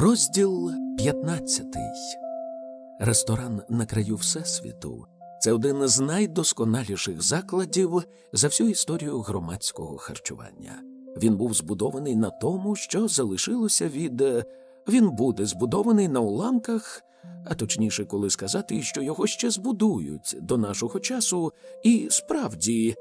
Розділ 15. Ресторан на краю Всесвіту це один з найдосконаліших закладів за всю історію громадського харчування. Він був збудований на тому, що залишилося від. Він буде збудований на уламках, а точніше, коли сказати, що його ще збудують до нашого часу, і справді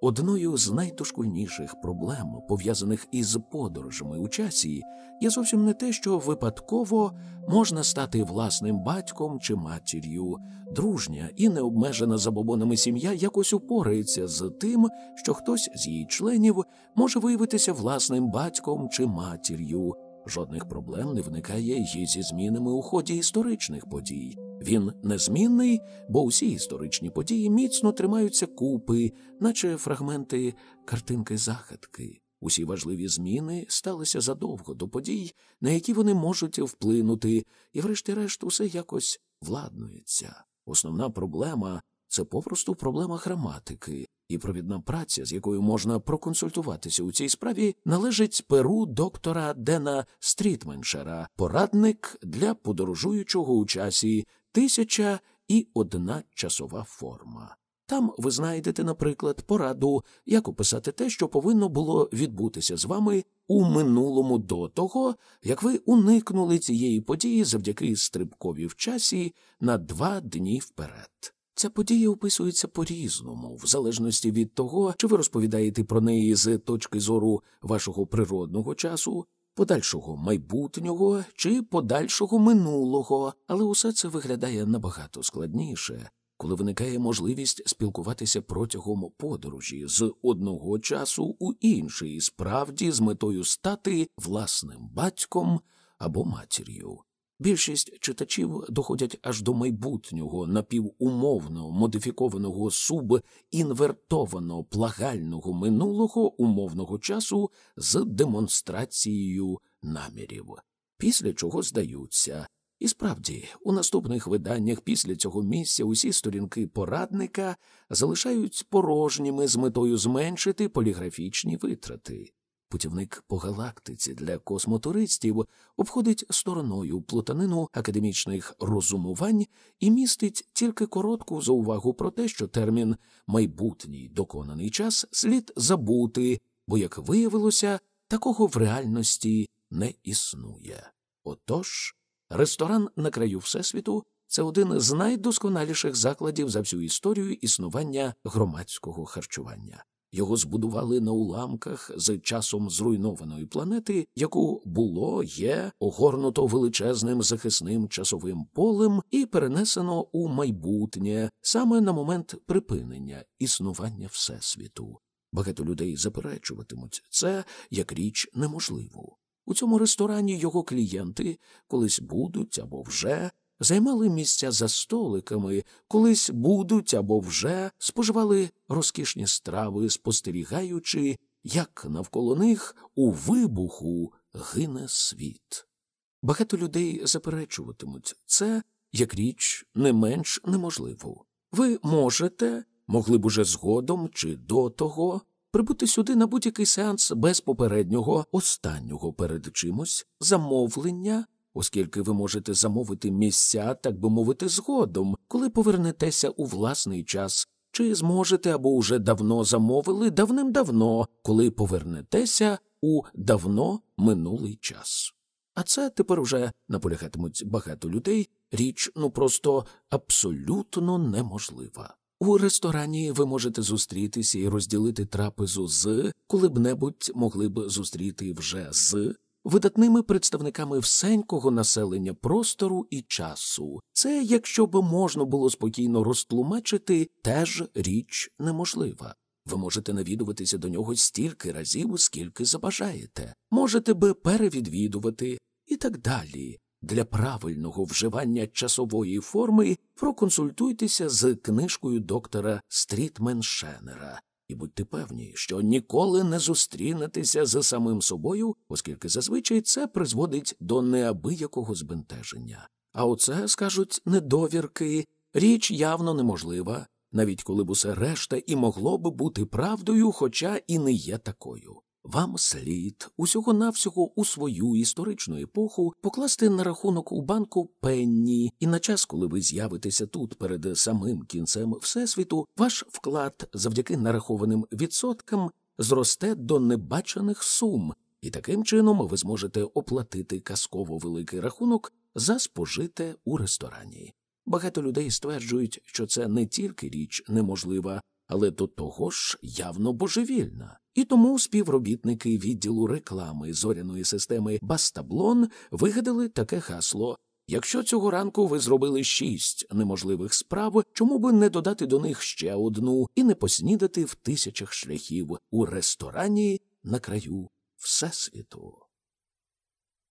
Одною з найдошкульніших проблем, пов'язаних із подорожами у часі, є зовсім не те, що випадково можна стати власним батьком чи матір'ю. Дружня і необмежена забобонами сім'я якось упорається з тим, що хтось з її членів може виявитися власним батьком чи матір'ю. Жодних проблем не виникає й зі змінами у ході історичних подій. Він незмінний, бо усі історичні події міцно тримаються купи, наче фрагменти картинки захидки. Усі важливі зміни сталися задовго до подій, на які вони можуть вплинути, і, врешті-решт, усе якось владнується. Основна проблема це попросту проблема граматики, і провідна праця, з якою можна проконсультуватися у цій справі, належить перу доктора Дена Стрітменшера, порадник для подорожуючого у часі тисяча і одна часова форма. Там ви знайдете, наприклад, пораду, як описати те, що повинно було відбутися з вами у минулому до того, як ви уникнули цієї події завдяки стрибкові в часі на два дні вперед. Ця подія описується по-різному, в залежності від того, чи ви розповідаєте про неї з точки зору вашого природного часу, подальшого майбутнього чи подальшого минулого, але усе це виглядає набагато складніше, коли виникає можливість спілкуватися протягом подорожі з одного часу у інший, справді з метою стати власним батьком або матір'ю. Більшість читачів доходять аж до майбутнього напівумовно модифікованого субінвертованого плагального минулого умовного часу з демонстрацією намірів, після чого здаються. І справді, у наступних виданнях після цього місця усі сторінки порадника залишають порожніми з метою зменшити поліграфічні витрати. Путівник по галактиці для космотуристів обходить стороною плутанину академічних розумувань і містить тільки коротку заувагу про те, що термін майбутній доконаний час слід забути, бо, як виявилося, такого в реальності не існує. Отож, ресторан на краю Всесвіту це один з найдосконаліших закладів за всю історію існування громадського харчування. Його збудували на уламках з часом зруйнованої планети, яку було, є огорнуто величезним захисним часовим полем і перенесено у майбутнє саме на момент припинення існування Всесвіту. Багато людей заперечуватимуть це як річ неможливу. У цьому ресторані його клієнти колись будуть або вже займали місця за столиками, колись будуть або вже споживали розкішні страви, спостерігаючи, як навколо них у вибуху гине світ. Багато людей заперечуватимуть це як річ не менш неможливу. Ви можете, могли б уже згодом чи до того, прибути сюди на будь-який сеанс без попереднього, останнього перед чимось замовлення оскільки ви можете замовити місця, так би мовити, згодом, коли повернетеся у власний час, чи зможете або уже давно замовили давним-давно, коли повернетеся у давно минулий час. А це тепер уже наполягатимуть багато людей, річ ну просто абсолютно неможлива. У ресторані ви можете зустрітися і розділити трапезу з коли б небудь могли б зустріти вже з видатними представниками всенького населення простору і часу. Це, якщо б можна було спокійно розтлумачити, теж річ неможлива. Ви можете навідуватися до нього стільки разів, скільки забажаєте, можете би перевідвідувати і так далі. Для правильного вживання часової форми проконсультуйтеся з книжкою доктора Стрітменшенера. І будьте певні, що ніколи не зустрінетеся з самим собою, оскільки зазвичай це призводить до неабиякого збентеження. А оце, скажуть, недовірки, річ явно неможлива, навіть коли б усе решта і могло б бути правдою, хоча і не є такою. Вам слід усього навсього у свою історичну епоху покласти на рахунок у банку пенні, і на час, коли ви з'явитеся тут перед самим кінцем всесвіту, ваш вклад завдяки нарахованим відсоткам зросте до небачених сум, і таким чином ви зможете оплатити казково великий рахунок за спожите у ресторані. Багато людей стверджують, що це не тільки річ неможлива, але до того ж явно божевільна. І тому співробітники відділу реклами зоряної системи Бастаблон вигадали таке хасло. Якщо цього ранку ви зробили шість неможливих справ, чому би не додати до них ще одну і не поснідати в тисячах шляхів у ресторані на краю Всесвіту?